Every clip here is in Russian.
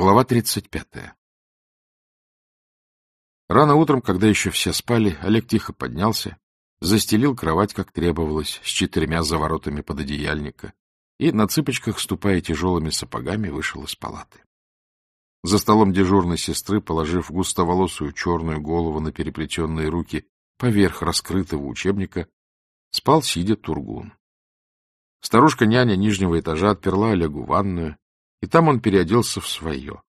Глава 35. Рано утром, когда еще все спали, Олег тихо поднялся, застелил кровать, как требовалось, с четырьмя заворотами пододеяльника и, на цыпочках, ступая тяжелыми сапогами, вышел из палаты. За столом дежурной сестры, положив густоволосую черную голову на переплетенные руки поверх раскрытого учебника, спал, сидя Тургун. Старушка-няня нижнего этажа отперла Олегу ванную, и там он переоделся в свое.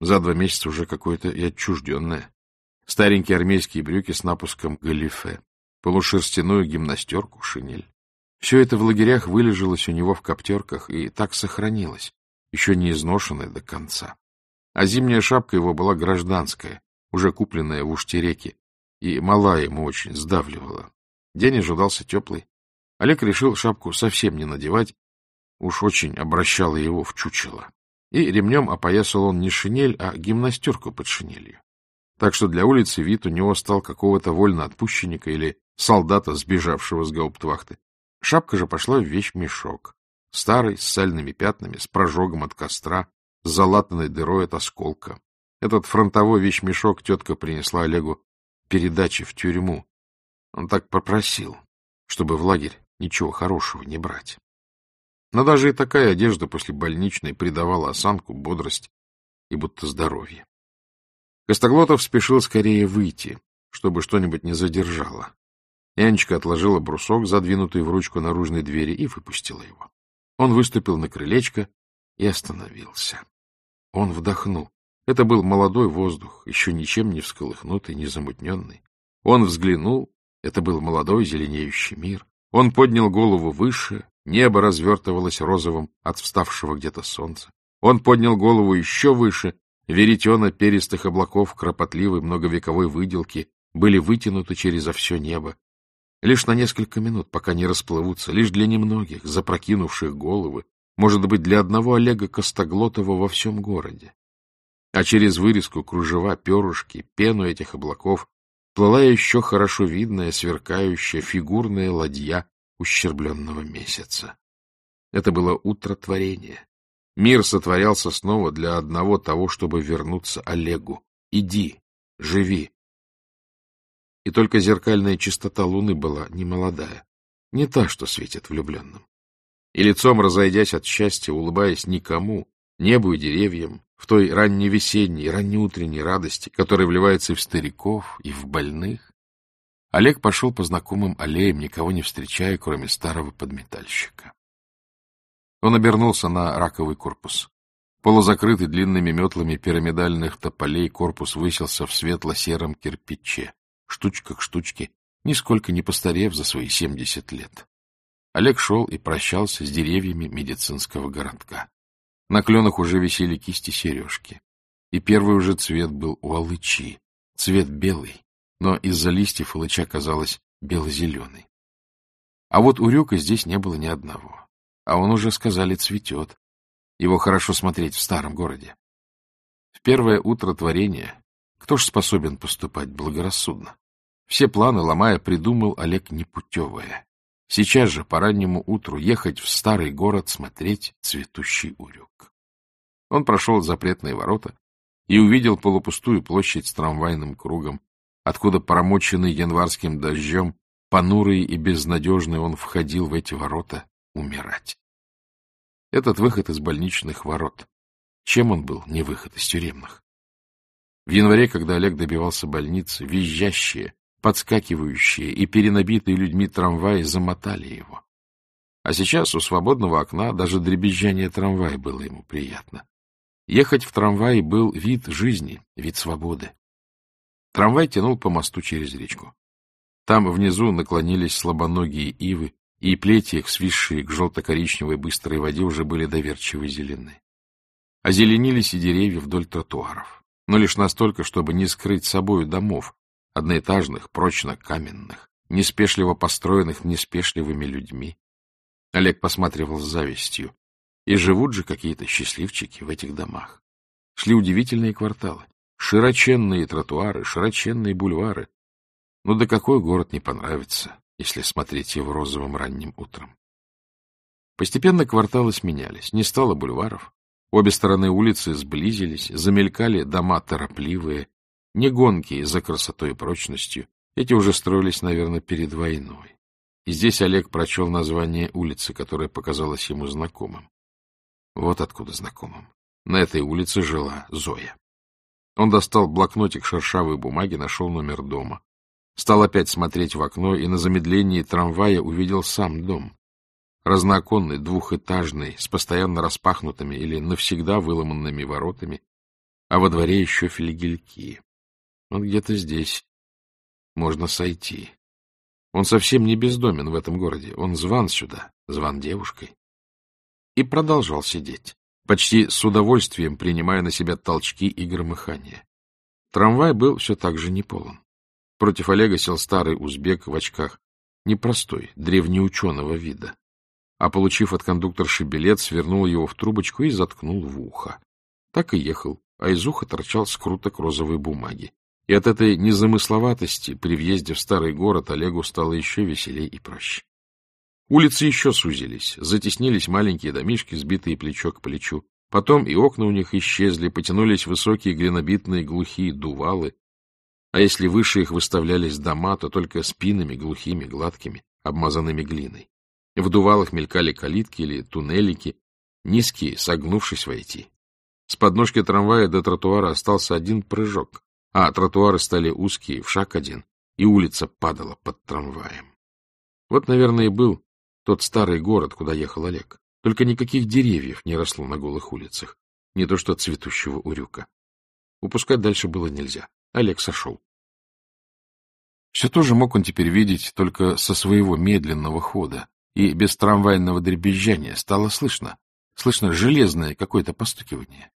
За два месяца уже какое-то и отчужденное. Старенькие армейские брюки с напуском галифе, полушерстяную гимнастерку, шинель. Все это в лагерях вылежалось у него в коптерках и так сохранилось, еще не изношенное до конца. А зимняя шапка его была гражданская, уже купленная в Уштереке, и мала ему очень сдавливала. День ожидался теплый. Олег решил шапку совсем не надевать, уж очень обращала его в чучело. И ремнем опоясал он не шинель, а гимнастерку под шинелью. Так что для улицы вид у него стал какого-то вольноотпущенника или солдата, сбежавшего с гауптвахты. Шапка же пошла в вещь-мешок. Старый, с сальными пятнами, с прожогом от костра, с залатанной дырой от осколка. Этот фронтовой вещмешок тетка принесла Олегу передачи в тюрьму. Он так попросил, чтобы в лагерь ничего хорошего не брать. Но даже и такая одежда после больничной придавала осанку, бодрость и будто здоровье. Костоглотов спешил скорее выйти, чтобы что-нибудь не задержало. Янечка отложила брусок, задвинутый в ручку наружной двери, и выпустила его. Он выступил на крылечко и остановился. Он вдохнул. Это был молодой воздух, еще ничем не всколыхнутый, не замутненный. Он взглянул. Это был молодой зеленеющий мир. Он поднял голову выше, Небо развертывалось розовым от вставшего где-то солнца. Он поднял голову еще выше. Веретена перистых облаков кропотливой многовековой выделки были вытянуты через все небо. Лишь на несколько минут, пока не расплывутся, лишь для немногих, запрокинувших головы, может быть, для одного Олега Костоглотова во всем городе. А через вырезку кружева, перышки, пену этих облаков плыла еще хорошо видная, сверкающая фигурная ладья ущербленного месяца. Это было утро творения. Мир сотворялся снова для одного того, чтобы вернуться Олегу. Иди, живи. И только зеркальная чистота луны была немолодая, не та, что светит влюбленным. И лицом разойдясь от счастья, улыбаясь никому, небу и деревьям, в той ранневесенней, раннеутренней радости, которая вливается в стариков и в больных, Олег пошел по знакомым аллеям, никого не встречая, кроме старого подметальщика. Он обернулся на раковый корпус. Полузакрытый длинными метлами пирамидальных тополей корпус высился в светло-сером кирпиче, штучка к штучке, нисколько не постарев за свои семьдесят лет. Олег шел и прощался с деревьями медицинского городка. На кленах уже висели кисти сережки. И первый уже цвет был у алычи, цвет белый, но из-за листьев Илыча казалась бело-зеленой. А вот у Рюка здесь не было ни одного. А он уже, сказали, цветет. Его хорошо смотреть в старом городе. В первое утро творения кто ж способен поступать благорассудно? Все планы, ломая, придумал Олег непутевое. Сейчас же, по раннему утру, ехать в старый город смотреть цветущий урюк. Он прошел запретные ворота и увидел полупустую площадь с трамвайным кругом, откуда, промоченный январским дождем, понурый и безнадежный он входил в эти ворота умирать. Этот выход из больничных ворот. Чем он был, не выход из тюремных? В январе, когда Олег добивался больницы, визжащие, подскакивающие и перенабитые людьми трамваи замотали его. А сейчас у свободного окна даже дребезжание трамвая было ему приятно. Ехать в трамвае был вид жизни, вид свободы. Трамвай тянул по мосту через речку. Там внизу наклонились слабоногие ивы, и плети их, свисшие к желто-коричневой быстрой воде, уже были доверчиво зелены. Озеленились и деревья вдоль тротуаров, но лишь настолько, чтобы не скрыть собою домов, одноэтажных, прочно каменных, неспешливо построенных неспешливыми людьми. Олег посматривал с завистью. И живут же какие-то счастливчики в этих домах. Шли удивительные кварталы. Широченные тротуары, широченные бульвары. Ну да какой город не понравится, если смотреть его розовым ранним утром? Постепенно кварталы сменялись. Не стало бульваров. Обе стороны улицы сблизились, замелькали дома торопливые, не гонки за красотой и прочностью. Эти уже строились, наверное, перед войной. И здесь Олег прочел название улицы, которое показалось ему знакомым. Вот откуда знакомым. На этой улице жила Зоя. Он достал блокнотик шершавой бумаги, нашел номер дома. Стал опять смотреть в окно и на замедлении трамвая увидел сам дом. Разнооконный, двухэтажный, с постоянно распахнутыми или навсегда выломанными воротами, а во дворе еще филигельки. Он где-то здесь. Можно сойти. Он совсем не бездомен в этом городе. Он зван сюда, зван девушкой. И продолжал сидеть, почти с удовольствием принимая на себя толчки и громыхание. Трамвай был все так же неполон. Против Олега сел старый узбек в очках, непростой, древнеученого вида. А, получив от кондукторши билет, свернул его в трубочку и заткнул в ухо. Так и ехал, а из уха торчал скруток розовой бумаги. И от этой незамысловатости при въезде в старый город Олегу стало еще веселей и проще. Улицы еще сузились, затеснились маленькие домишки, сбитые плечо к плечу. Потом и окна у них исчезли, потянулись высокие глинобитные глухие дувалы. А если выше их выставлялись дома, то только спинами глухими, гладкими, обмазанными глиной. В дувалах мелькали калитки или туннелики, низкие, согнувшись войти. С подножки трамвая до тротуара остался один прыжок, а тротуары стали узкие, в шаг один, и улица падала под трамваем. Вот, наверное, и был тот старый город, куда ехал Олег. Только никаких деревьев не росло на голых улицах, не то что цветущего урюка. Упускать дальше было нельзя. Олег сошел. Все то же мог он теперь видеть только со своего медленного хода, и без трамвайного дребезжания стало слышно. Слышно железное какое-то постукивание.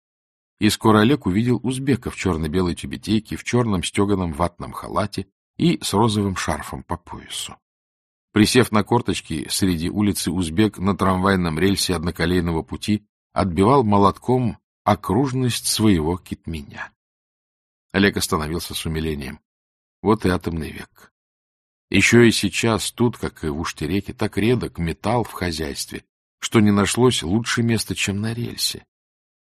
И скоро Олег увидел узбека в черно-белой тюбетейке, в черном стеганом ватном халате и с розовым шарфом по поясу. Присев на корточки среди улицы, узбек на трамвайном рельсе одноколейного пути отбивал молотком окружность своего китменя. Олег остановился с умилением. Вот и атомный век. Еще и сейчас тут, как и в Уштереке, так редок металл в хозяйстве, что не нашлось лучше места, чем на рельсе.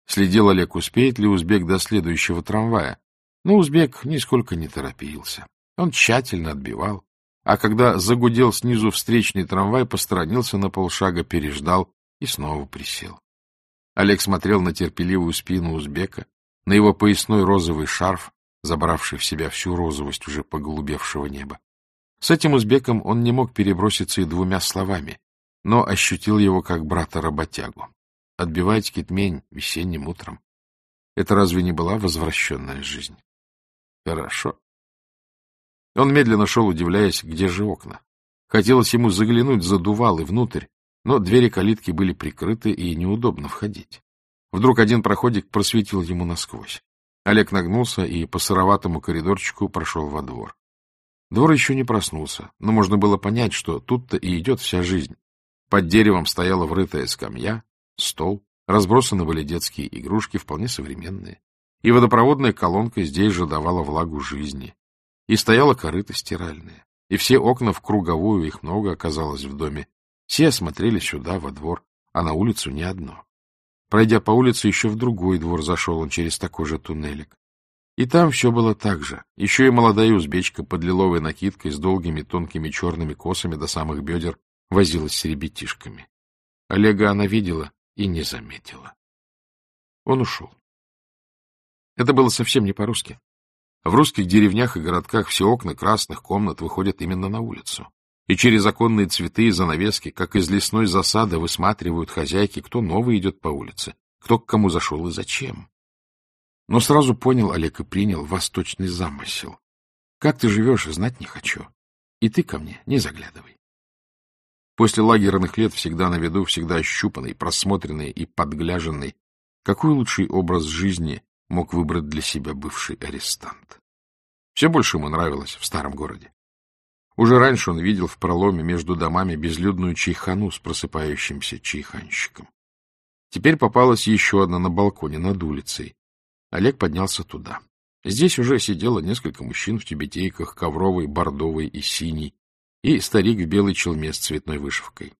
Следил Олег, успеет ли узбек до следующего трамвая. Но узбек нисколько не торопился. Он тщательно отбивал, а когда загудел снизу встречный трамвай, посторонился на полшага, переждал и снова присел. Олег смотрел на терпеливую спину узбека, на его поясной розовый шарф, забравший в себя всю розовость уже поголубевшего неба. С этим узбеком он не мог переброситься и двумя словами, но ощутил его как брата-работягу. Отбивать китмень весенним утром. Это разве не была возвращенная жизнь? Хорошо. Он медленно шел, удивляясь, где же окна. Хотелось ему заглянуть за дувал и внутрь, но двери калитки были прикрыты, и неудобно входить. Вдруг один проходик просветил ему насквозь. Олег нагнулся и по сыроватому коридорчику прошел во двор. Двор еще не проснулся, но можно было понять, что тут-то и идет вся жизнь. Под деревом стояла врытая скамья, стол, разбросаны были детские игрушки, вполне современные. И водопроводная колонка здесь же давала влагу жизни. И стояла корыта стиральная. И все окна в круговую, их много оказалось в доме. Все смотрели сюда, во двор, а на улицу ни одно. Пройдя по улице, еще в другой двор зашел он через такой же туннелик. И там все было так же. Еще и молодая узбечка под лиловой накидкой с долгими тонкими черными косами до самых бедер возилась с ребятишками. Олега она видела и не заметила. Он ушел. Это было совсем не по-русски. В русских деревнях и городках все окна красных комнат выходят именно на улицу. И через оконные цветы и занавески, как из лесной засады, высматривают хозяйки, кто новый идет по улице, кто к кому зашел и зачем. Но сразу понял Олег и принял восточный замысел. Как ты живешь, знать не хочу. И ты ко мне не заглядывай. После лагерных лет всегда на виду, всегда ощупанный, просмотренный и подгляженный, какой лучший образ жизни мог выбрать для себя бывший арестант? Все больше ему нравилось в старом городе. Уже раньше он видел в проломе между домами безлюдную чайхану с просыпающимся чайханщиком. Теперь попалась еще одна на балконе над улицей. Олег поднялся туда. Здесь уже сидело несколько мужчин в тюбетейках, ковровой, бордовой и синей, и старик в белой челме с цветной вышивкой.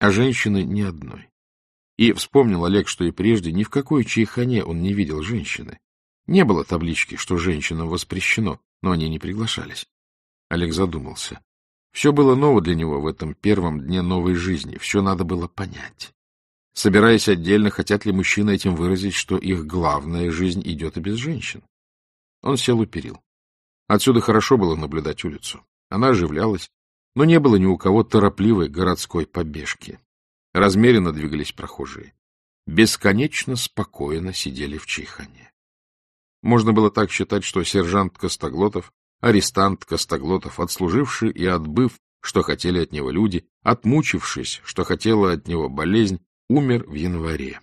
А женщины ни одной. И вспомнил Олег, что и прежде ни в какой чайхане он не видел женщины. Не было таблички, что женщинам воспрещено, но они не приглашались. Олег задумался. Все было ново для него в этом первом дне новой жизни, все надо было понять. Собираясь отдельно, хотят ли мужчины этим выразить, что их главная жизнь идет и без женщин? Он сел у перил. Отсюда хорошо было наблюдать улицу. Она оживлялась, но не было ни у кого торопливой городской побежки. Размеренно двигались прохожие. Бесконечно спокойно сидели в чайхане. Можно было так считать, что сержант Костоглотов, арестант Костоглотов, отслуживший и отбыв, что хотели от него люди, отмучившись, что хотела от него болезнь, умер в январе.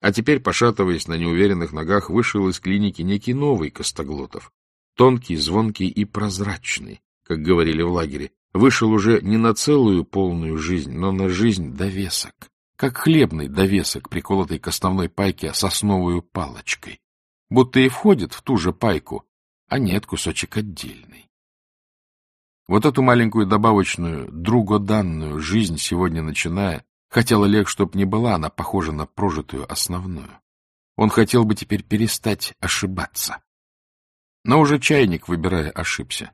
А теперь, пошатываясь на неуверенных ногах, вышел из клиники некий новый Костоглотов, тонкий, звонкий и прозрачный, как говорили в лагере, вышел уже не на целую полную жизнь, но на жизнь довесок, как хлебный довесок, приколотый к основной пайке сосновую палочкой, будто и входит в ту же пайку, а нет кусочек отдельный. Вот эту маленькую добавочную, другоданную жизнь сегодня начиная, хотел Олег, чтоб не была она похожа на прожитую основную. Он хотел бы теперь перестать ошибаться. Но уже чайник, выбирая, ошибся.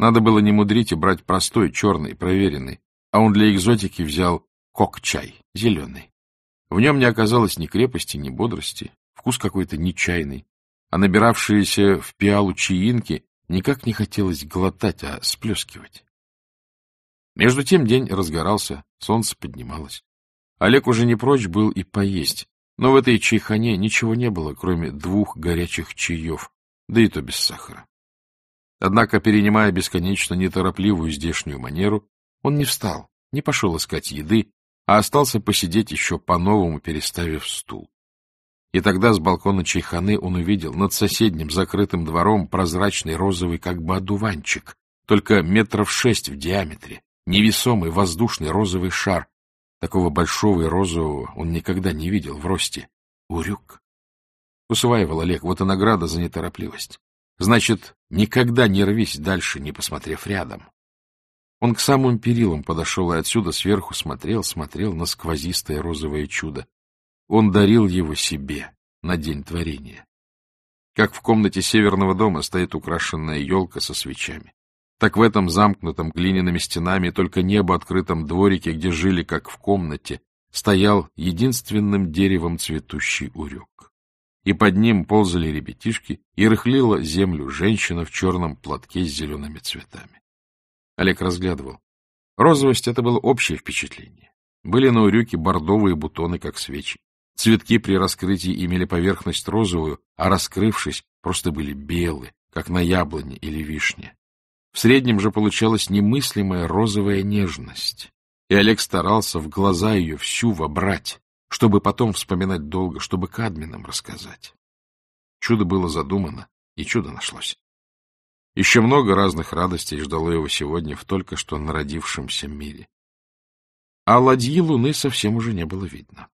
Надо было не мудрить и брать простой, черный, проверенный, а он для экзотики взял кок-чай, зеленый. В нем не оказалось ни крепости, ни бодрости, вкус какой-то нечаянный, а набиравшиеся в пиалу чаинки никак не хотелось глотать, а сплескивать. Между тем день разгорался, солнце поднималось. Олег уже не прочь был и поесть, но в этой чайхане ничего не было, кроме двух горячих чаев, да и то без сахара. Однако, перенимая бесконечно неторопливую здешнюю манеру, он не встал, не пошел искать еды, а остался посидеть еще по-новому, переставив стул. И тогда с балкона чайханы он увидел над соседним закрытым двором прозрачный розовый как бы одуванчик, только метров шесть в диаметре, невесомый воздушный розовый шар. Такого большого и розового он никогда не видел в росте. Урюк. Усваивал Олег, вот и награда за неторопливость. Значит, никогда не рвись дальше, не посмотрев рядом. Он к самым перилам подошел и отсюда сверху смотрел, смотрел на сквозистое розовое чудо. Он дарил его себе на день творения. Как в комнате северного дома стоит украшенная елка со свечами. Так в этом замкнутом глиняными стенами, только небо открытом дворике, где жили, как в комнате, стоял единственным деревом цветущий урюк и под ним ползали ребятишки, и рыхлила землю женщина в черном платке с зелеными цветами. Олег разглядывал. Розовость — это было общее впечатление. Были на урюке бордовые бутоны, как свечи. Цветки при раскрытии имели поверхность розовую, а раскрывшись, просто были белые, как на яблоне или вишне. В среднем же получалась немыслимая розовая нежность, и Олег старался в глаза ее всю вобрать, чтобы потом вспоминать долго, чтобы Кадминам рассказать. Чудо было задумано, и чудо нашлось. Еще много разных радостей ждало его сегодня в только что народившемся мире. А ладьи луны совсем уже не было видно.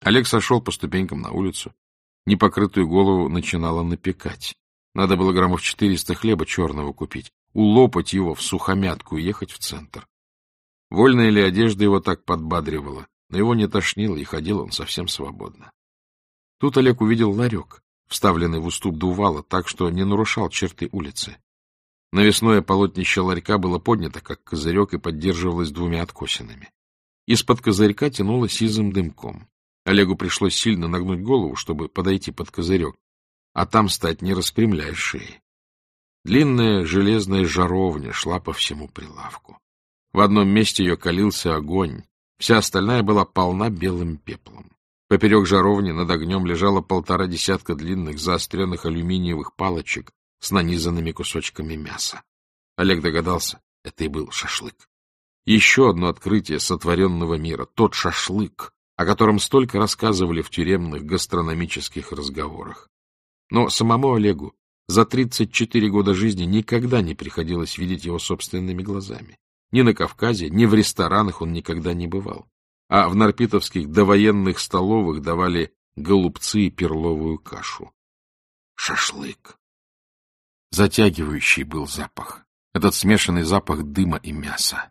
Олег сошел по ступенькам на улицу. Непокрытую голову начинало напекать. Надо было граммов четыреста хлеба черного купить, улопать его в сухомятку и ехать в центр. Вольная ли одежда его так подбадривала, но его не тошнило, и ходил он совсем свободно. Тут Олег увидел ларек, вставленный в уступ дувала, так что не нарушал черты улицы. Навесное полотнище ларька было поднято, как козырек, и поддерживалось двумя откосинами. Из-под козырька тянуло сизым дымком. Олегу пришлось сильно нагнуть голову, чтобы подойти под козырек, а там стать, не распрямляя шеи. Длинная железная жаровня шла по всему прилавку. В одном месте ее калился огонь, Вся остальная была полна белым пеплом. Поперек жаровни над огнем лежало полтора десятка длинных заостренных алюминиевых палочек с нанизанными кусочками мяса. Олег догадался, это и был шашлык. Еще одно открытие сотворенного мира, тот шашлык, о котором столько рассказывали в тюремных гастрономических разговорах. Но самому Олегу за 34 года жизни никогда не приходилось видеть его собственными глазами. Ни на Кавказе, ни в ресторанах он никогда не бывал. А в нарпитовских довоенных столовых давали голубцы и перловую кашу. Шашлык. Затягивающий был запах. Этот смешанный запах дыма и мяса.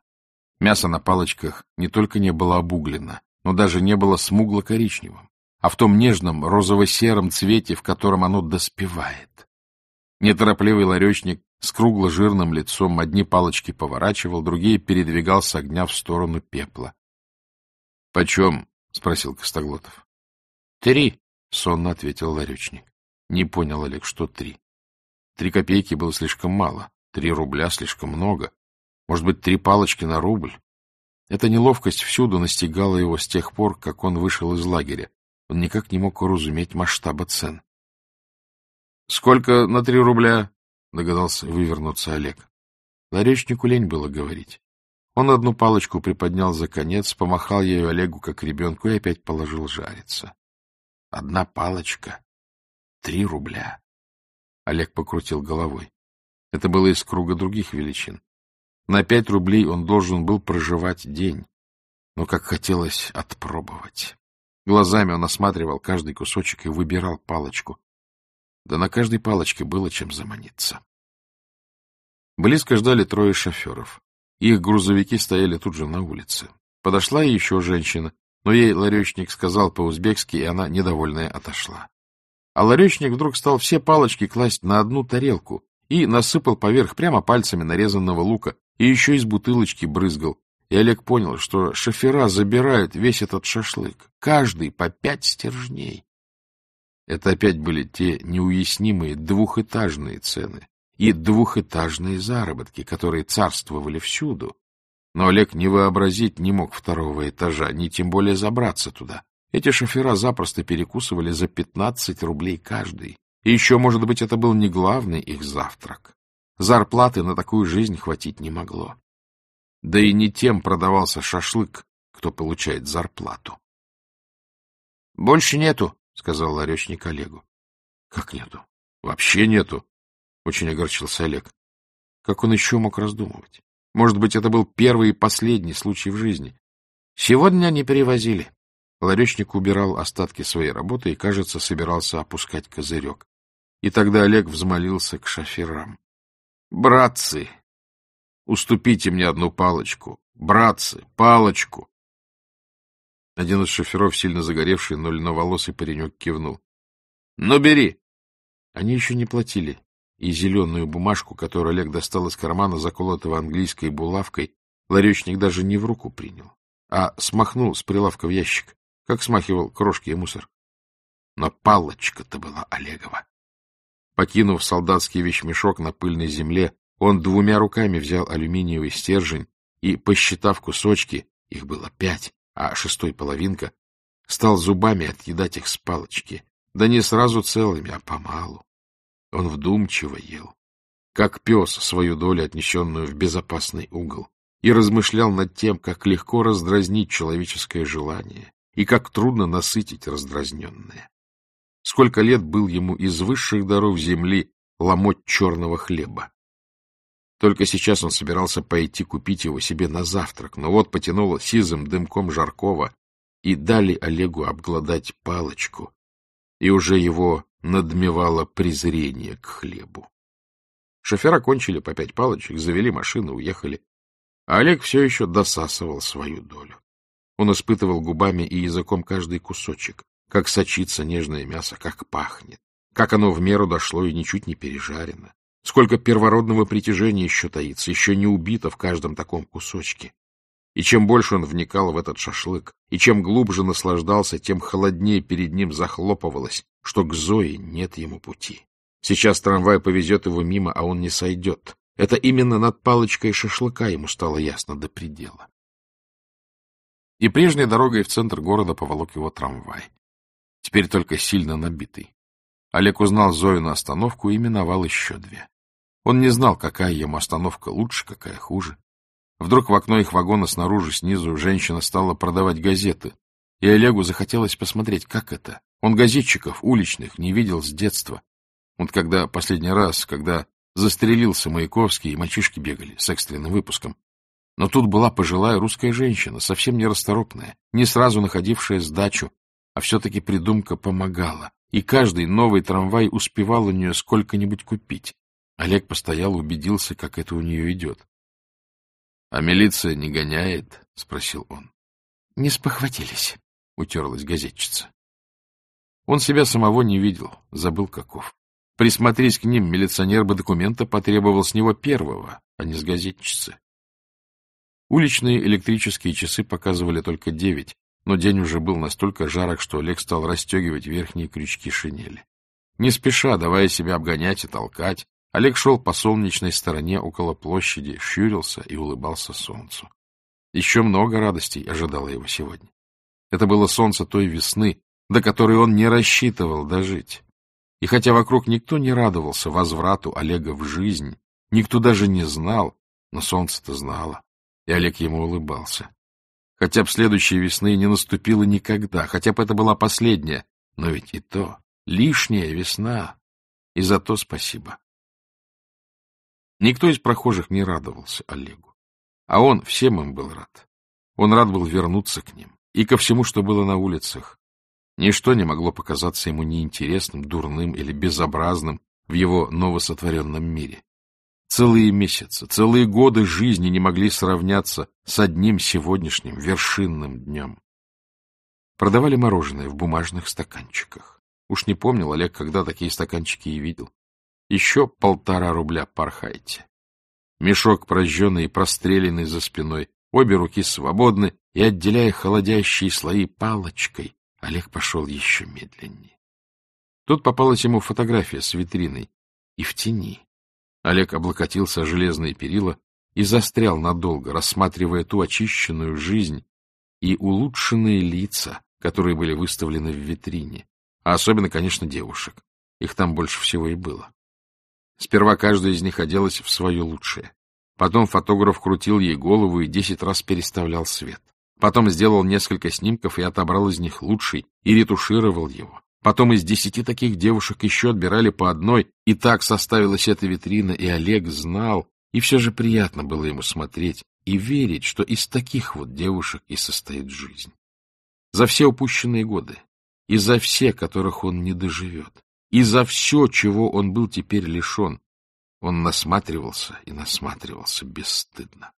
Мясо на палочках не только не было обуглено, но даже не было смугло-коричневым, а в том нежном розово-сером цвете, в котором оно доспевает. Неторопливый ларечник с кругло-жирным лицом одни палочки поворачивал, другие передвигал с огня в сторону пепла. — Почем? — спросил Костоглотов. — Три, — сонно ответил ларечник. Не понял Олег, что три. Три копейки было слишком мало, три рубля слишком много. Может быть, три палочки на рубль? Эта неловкость всюду настигала его с тех пор, как он вышел из лагеря. Он никак не мог уразуметь масштаба цен. — Сколько на три рубля? — догадался вывернуться Олег. Ларечнику лень было говорить. Он одну палочку приподнял за конец, помахал ею Олегу как ребенку и опять положил жариться. Одна палочка. Три рубля. Олег покрутил головой. Это было из круга других величин. На пять рублей он должен был проживать день. Но как хотелось отпробовать. Глазами он осматривал каждый кусочек и выбирал палочку. Да на каждой палочке было чем заманиться. Близко ждали трое шоферов. Их грузовики стояли тут же на улице. Подошла еще женщина, но ей ларечник сказал по-узбекски, и она, недовольная, отошла. А ларечник вдруг стал все палочки класть на одну тарелку и насыпал поверх прямо пальцами нарезанного лука, и еще из бутылочки брызгал. И Олег понял, что шофера забирают весь этот шашлык, каждый по пять стержней. Это опять были те неуяснимые двухэтажные цены и двухэтажные заработки, которые царствовали всюду. Но Олег не вообразить не мог второго этажа, ни тем более забраться туда. Эти шофера запросто перекусывали за пятнадцать рублей каждый. И еще, может быть, это был не главный их завтрак. Зарплаты на такую жизнь хватить не могло. Да и не тем продавался шашлык, кто получает зарплату. — Больше нету, — сказал ларечник Олегу. — Как нету? Вообще нету, — очень огорчился Олег. Как он еще мог раздумывать? Может быть, это был первый и последний случай в жизни. Сегодня не перевозили. Ларечник убирал остатки своей работы и, кажется, собирался опускать козырек. И тогда Олег взмолился к шоферам. — Братцы, уступите мне одну палочку. Братцы, палочку. Один из шоферов, сильно загоревший, но льноволосый паренек, кивнул. — Ну, бери! Они еще не платили, и зеленую бумажку, которую Олег достал из кармана, заколотого английской булавкой, ларечник даже не в руку принял, а смахнул с прилавка в ящик, как смахивал крошки и мусор. Но палочка-то была Олегова. Покинув солдатский вещмешок на пыльной земле, он двумя руками взял алюминиевый стержень и, посчитав кусочки, их было пять, а шестой половинка, стал зубами отъедать их с палочки, да не сразу целыми, а помалу. Он вдумчиво ел, как пес свою долю, отнесенную в безопасный угол, и размышлял над тем, как легко раздразнить человеческое желание и как трудно насытить раздразненное. Сколько лет был ему из высших даров земли ломоть черного хлеба. Только сейчас он собирался пойти купить его себе на завтрак, но вот потянуло сизым дымком жаркого, и дали Олегу обглодать палочку, и уже его надмевало презрение к хлебу. Шофера кончили по пять палочек, завели машину, уехали. А Олег все еще досасывал свою долю. Он испытывал губами и языком каждый кусочек, как сочится нежное мясо, как пахнет, как оно в меру дошло и ничуть не пережарено. Сколько первородного притяжения еще таится, еще не убито в каждом таком кусочке. И чем больше он вникал в этот шашлык, и чем глубже наслаждался, тем холоднее перед ним захлопывалось, что к Зое нет ему пути. Сейчас трамвай повезет его мимо, а он не сойдет. Это именно над палочкой шашлыка ему стало ясно до предела. И прежней дорогой в центр города поволок его трамвай. Теперь только сильно набитый. Олег узнал Зою на остановку и миновал еще две. Он не знал, какая ему остановка лучше, какая хуже. Вдруг в окно их вагона снаружи, снизу, женщина стала продавать газеты. И Олегу захотелось посмотреть, как это. Он газетчиков уличных не видел с детства. Вот когда последний раз, когда застрелился Маяковский, и мальчишки бегали с экстренным выпуском. Но тут была пожилая русская женщина, совсем нерасторопная, не сразу находившая сдачу, а все-таки придумка помогала, и каждый новый трамвай успевал у нее сколько-нибудь купить. Олег постоял, убедился, как это у нее идет. — А милиция не гоняет? — спросил он. Не спохватились, — утерлась газетчица. Он себя самого не видел, забыл каков. Присмотрись к ним, милиционер бы документа потребовал с него первого, а не с газетчицы. Уличные электрические часы показывали только девять, но день уже был настолько жарок, что Олег стал расстегивать верхние крючки шинели. Не спеша, давая себя обгонять и толкать, Олег шел по солнечной стороне около площади, щурился и улыбался солнцу. Еще много радостей ожидало его сегодня. Это было солнце той весны, до которой он не рассчитывал дожить. И хотя вокруг никто не радовался возврату Олега в жизнь, никто даже не знал, но солнце-то знало, и Олег ему улыбался. Хотя б следующей весны не наступило никогда, хотя бы это была последняя, но ведь и то лишняя весна, и за то спасибо. Никто из прохожих не радовался Олегу, а он всем им был рад. Он рад был вернуться к ним и ко всему, что было на улицах. Ничто не могло показаться ему неинтересным, дурным или безобразным в его новосотворенном мире. Целые месяцы, целые годы жизни не могли сравняться с одним сегодняшним вершинным днем. Продавали мороженое в бумажных стаканчиках. Уж не помнил Олег, когда такие стаканчики и видел. Еще полтора рубля пархайте. Мешок прожженный и простреленный за спиной, обе руки свободны, и, отделяя холодящие слои палочкой, Олег пошел еще медленнее. Тут попалась ему фотография с витриной, и в тени. Олег облокотился о железные перила и застрял надолго, рассматривая ту очищенную жизнь и улучшенные лица, которые были выставлены в витрине, а особенно, конечно, девушек. Их там больше всего и было. Сперва каждая из них оделась в свое лучшее. Потом фотограф крутил ей голову и десять раз переставлял свет. Потом сделал несколько снимков и отобрал из них лучший и ретушировал его. Потом из десяти таких девушек еще отбирали по одной, и так составилась эта витрина, и Олег знал, и все же приятно было ему смотреть и верить, что из таких вот девушек и состоит жизнь. За все упущенные годы, и за все, которых он не доживет, и за все, чего он был теперь лишен, он насматривался и насматривался бесстыдно.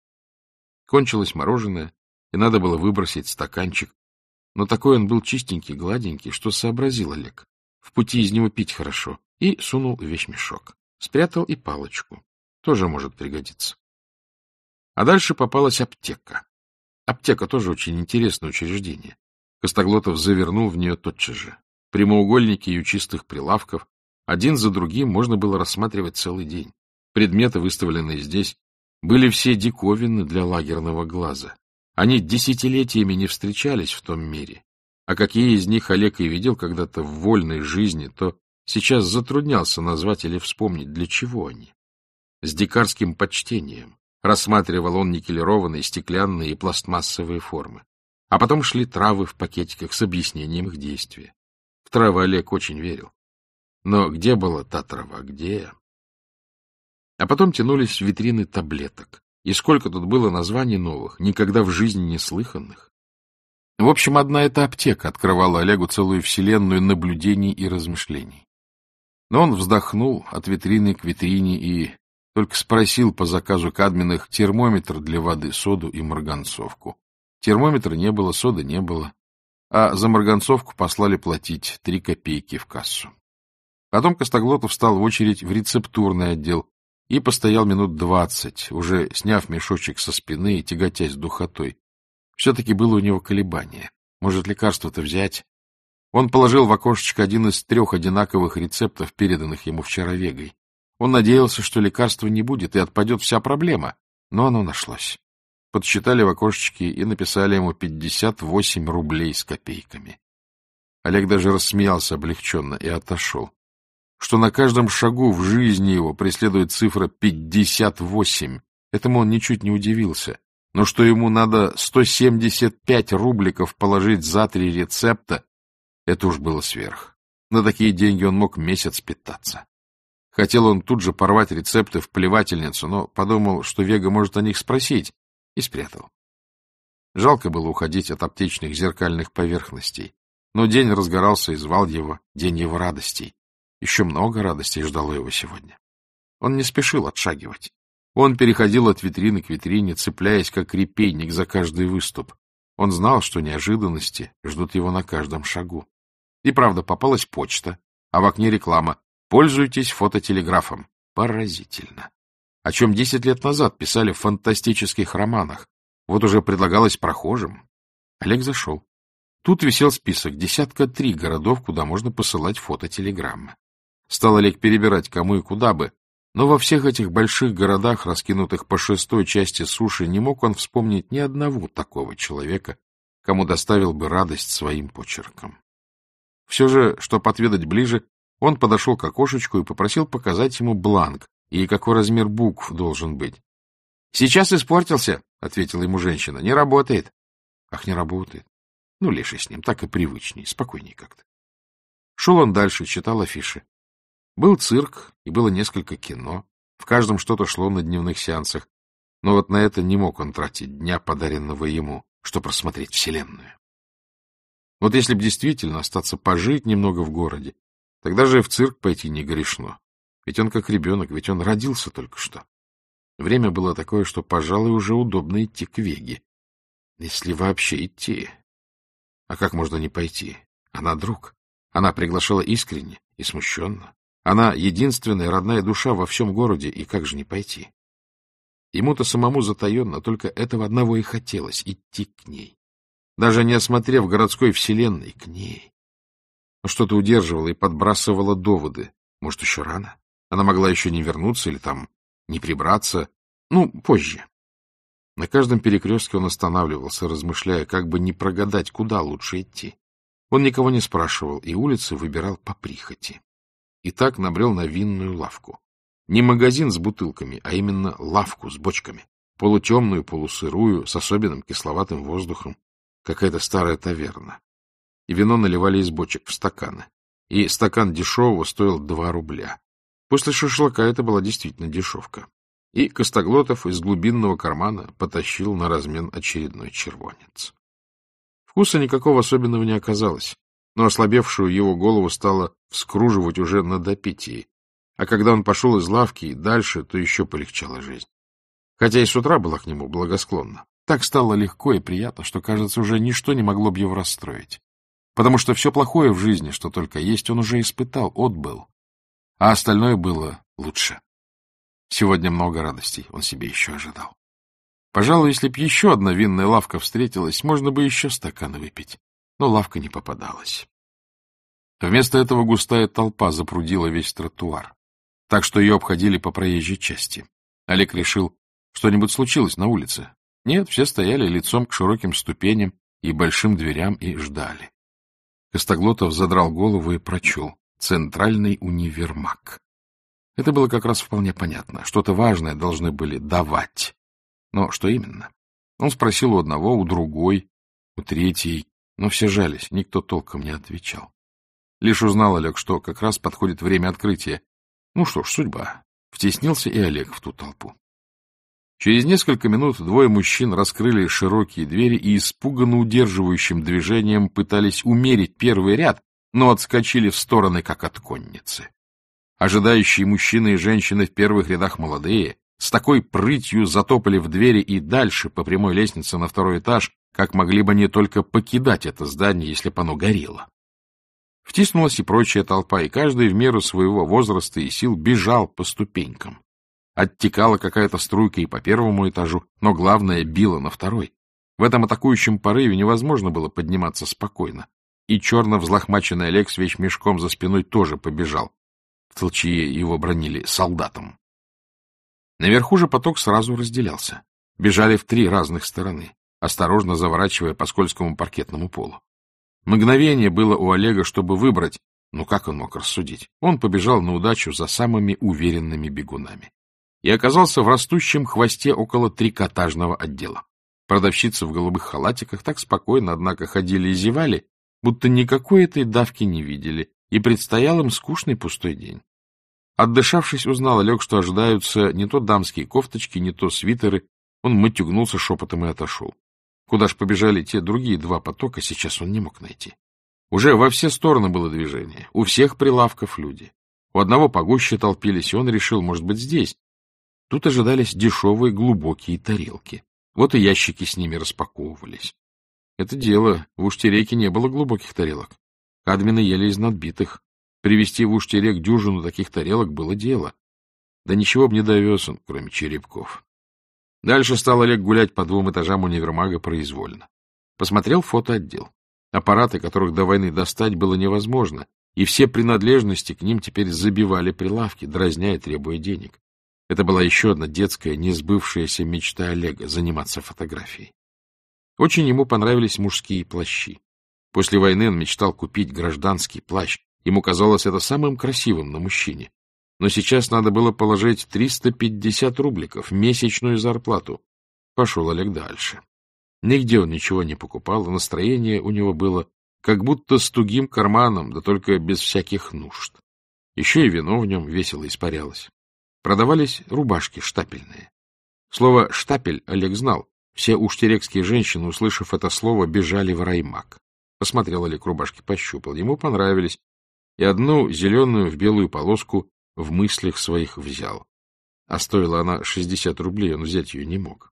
Кончилось мороженое, и надо было выбросить стаканчик но такой он был чистенький, гладенький, что сообразил Олег. В пути из него пить хорошо. И сунул вещмешок. Спрятал и палочку. Тоже может пригодиться. А дальше попалась аптека. Аптека тоже очень интересное учреждение. Костоглотов завернул в нее тотчас же. Прямоугольники ячистых прилавков. Один за другим можно было рассматривать целый день. Предметы, выставленные здесь, были все диковины для лагерного глаза. Они десятилетиями не встречались в том мире, а какие из них Олег и видел когда-то в вольной жизни, то сейчас затруднялся назвать или вспомнить, для чего они. С дикарским почтением рассматривал он никелированные стеклянные и пластмассовые формы. А потом шли травы в пакетиках с объяснением их действия. В травы Олег очень верил. Но где была та трава, где? А потом тянулись витрины таблеток, и сколько тут было названий новых, никогда в жизни не слыханных. В общем, одна эта аптека открывала Олегу целую вселенную наблюдений и размышлений. Но он вздохнул от витрины к витрине и только спросил по заказу Кадминых термометр для воды, соду и марганцовку. Термометра не было, соды не было, а за марганцовку послали платить три копейки в кассу. Потом Костоглотов встал в очередь в рецептурный отдел и постоял минут двадцать, уже сняв мешочек со спины и тяготясь духотой. Все-таки было у него колебание. Может, лекарство-то взять? Он положил в окошечко один из трех одинаковых рецептов, переданных ему вчера Вегой. Он надеялся, что лекарства не будет и отпадет вся проблема, но оно нашлось. Подсчитали в окошечке и написали ему пятьдесят восемь рублей с копейками. Олег даже рассмеялся облегченно и отошел что на каждом шагу в жизни его преследует цифра 58. Этому он ничуть не удивился. Но что ему надо 175 рубликов положить за три рецепта, это уж было сверх. На такие деньги он мог месяц питаться. Хотел он тут же порвать рецепты в плевательницу, но подумал, что Вега может о них спросить, и спрятал. Жалко было уходить от аптечных зеркальных поверхностей, но день разгорался и звал его, день его радостей. Еще много радостей ждало его сегодня. Он не спешил отшагивать. Он переходил от витрины к витрине, цепляясь, как репейник, за каждый выступ. Он знал, что неожиданности ждут его на каждом шагу. И правда, попалась почта, а в окне реклама «Пользуйтесь фототелеграфом». Поразительно. О чем десять лет назад писали в фантастических романах. Вот уже предлагалось прохожим. Олег зашел. Тут висел список, десятка три городов, куда можно посылать фототелеграммы. Стал Олег перебирать, кому и куда бы, но во всех этих больших городах, раскинутых по шестой части суши, не мог он вспомнить ни одного такого человека, кому доставил бы радость своим почерком. Все же, чтобы отведать ближе, он подошел к окошечку и попросил показать ему бланк и какой размер букв должен быть. — Сейчас испортился, — ответила ему женщина. — Не работает. — Ах, не работает. Ну, леший с ним, так и привычней, спокойней как-то. Шел он дальше, читал афиши. Был цирк, и было несколько кино. В каждом что-то шло на дневных сеансах. Но вот на это не мог он тратить дня, подаренного ему, чтобы просмотреть Вселенную. Вот если б действительно остаться пожить немного в городе, тогда же в цирк пойти не грешно. Ведь он как ребенок, ведь он родился только что. Время было такое, что, пожалуй, уже удобно идти к Веге. Если вообще идти. А как можно не пойти? Она друг. Она приглашала искренне и смущенно. Она единственная родная душа во всем городе, и как же не пойти? Ему-то самому затаенно только этого одного и хотелось — идти к ней. Даже не осмотрев городской вселенной, к ней. Но что-то удерживало и подбрасывало доводы. Может, еще рано? Она могла еще не вернуться или там не прибраться. Ну, позже. На каждом перекрестке он останавливался, размышляя, как бы не прогадать, куда лучше идти. Он никого не спрашивал и улицы выбирал по прихоти и так набрел на винную лавку. Не магазин с бутылками, а именно лавку с бочками. Полутемную, полусырую, с особенным кисловатым воздухом. Какая-то старая таверна. И вино наливали из бочек в стаканы. И стакан дешевого стоил два рубля. После шашлыка это была действительно дешевка. И Костоглотов из глубинного кармана потащил на размен очередной червонец. Вкуса никакого особенного не оказалось но ослабевшую его голову стало вскруживать уже на допитии. А когда он пошел из лавки и дальше, то еще полегчала жизнь. Хотя и с утра была к нему благосклонна. Так стало легко и приятно, что, кажется, уже ничто не могло бы его расстроить. Потому что все плохое в жизни, что только есть, он уже испытал, отбыл. А остальное было лучше. Сегодня много радостей он себе еще ожидал. Пожалуй, если б еще одна винная лавка встретилась, можно бы еще стаканы выпить но лавка не попадалась. Вместо этого густая толпа запрудила весь тротуар, так что ее обходили по проезжей части. Олег решил, что-нибудь случилось на улице. Нет, все стояли лицом к широким ступеням и большим дверям и ждали. Костоглотов задрал голову и прочел «Центральный универмаг». Это было как раз вполне понятно. Что-то важное должны были давать. Но что именно? Он спросил у одного, у другой, у третьей. Но все жались, никто толком не отвечал. Лишь узнал Олег, что как раз подходит время открытия. Ну что ж, судьба. Втеснился и Олег в ту толпу. Через несколько минут двое мужчин раскрыли широкие двери и испуганно удерживающим движением пытались умерить первый ряд, но отскочили в стороны, как от конницы. Ожидающие мужчины и женщины в первых рядах молодые, с такой прытью затопали в двери и дальше по прямой лестнице на второй этаж, как могли бы не только покидать это здание, если бы оно горело. Втиснулась и прочая толпа, и каждый в меру своего возраста и сил бежал по ступенькам. Оттекала какая-то струйка и по первому этажу, но главное — била на второй. В этом атакующем порыве невозможно было подниматься спокойно. И черно взлохмаченный Олег с вещмешком за спиной тоже побежал. В толчье его бронили солдатом. Наверху же поток сразу разделялся. Бежали в три разных стороны осторожно заворачивая по скользкому паркетному полу. Мгновение было у Олега, чтобы выбрать, ну как он мог рассудить? Он побежал на удачу за самыми уверенными бегунами и оказался в растущем хвосте около трикотажного отдела. Продавщицы в голубых халатиках так спокойно, однако, ходили и зевали, будто никакой этой давки не видели, и предстоял им скучный пустой день. Отдышавшись, узнал Олег, что ожидаются не то дамские кофточки, не то свитеры. Он матюгнулся шепотом и отошел. Куда ж побежали те другие два потока, сейчас он не мог найти. Уже во все стороны было движение, у всех прилавков люди. У одного погуще толпились, и он решил, может быть, здесь. Тут ожидались дешевые глубокие тарелки. Вот и ящики с ними распаковывались. Это дело. В Уштереке не было глубоких тарелок. Кадмины ели из надбитых. Привезти в Уштерек дюжину таких тарелок было дело. Да ничего бы не довез он, кроме черепков. Дальше стал Олег гулять по двум этажам универмага произвольно. Посмотрел фотоотдел. Аппараты, которых до войны достать было невозможно, и все принадлежности к ним теперь забивали прилавки, дразня и требуя денег. Это была еще одна детская, несбывшаяся мечта Олега — заниматься фотографией. Очень ему понравились мужские плащи. После войны он мечтал купить гражданский плащ. Ему казалось это самым красивым на мужчине. Но сейчас надо было положить 350 рубликов, месячную зарплату. Пошел Олег дальше. Нигде он ничего не покупал, а настроение у него было как будто с тугим карманом, да только без всяких нужд. Еще и вино в нем весело испарялось. Продавались рубашки штапельные. Слово «штапель» Олег знал. Все уштерекские женщины, услышав это слово, бежали в раймак. Посмотрел Олег рубашки, пощупал. Ему понравились. И одну зеленую в белую полоску в мыслях своих взял. А стоила она 60 рублей, он взять ее не мог.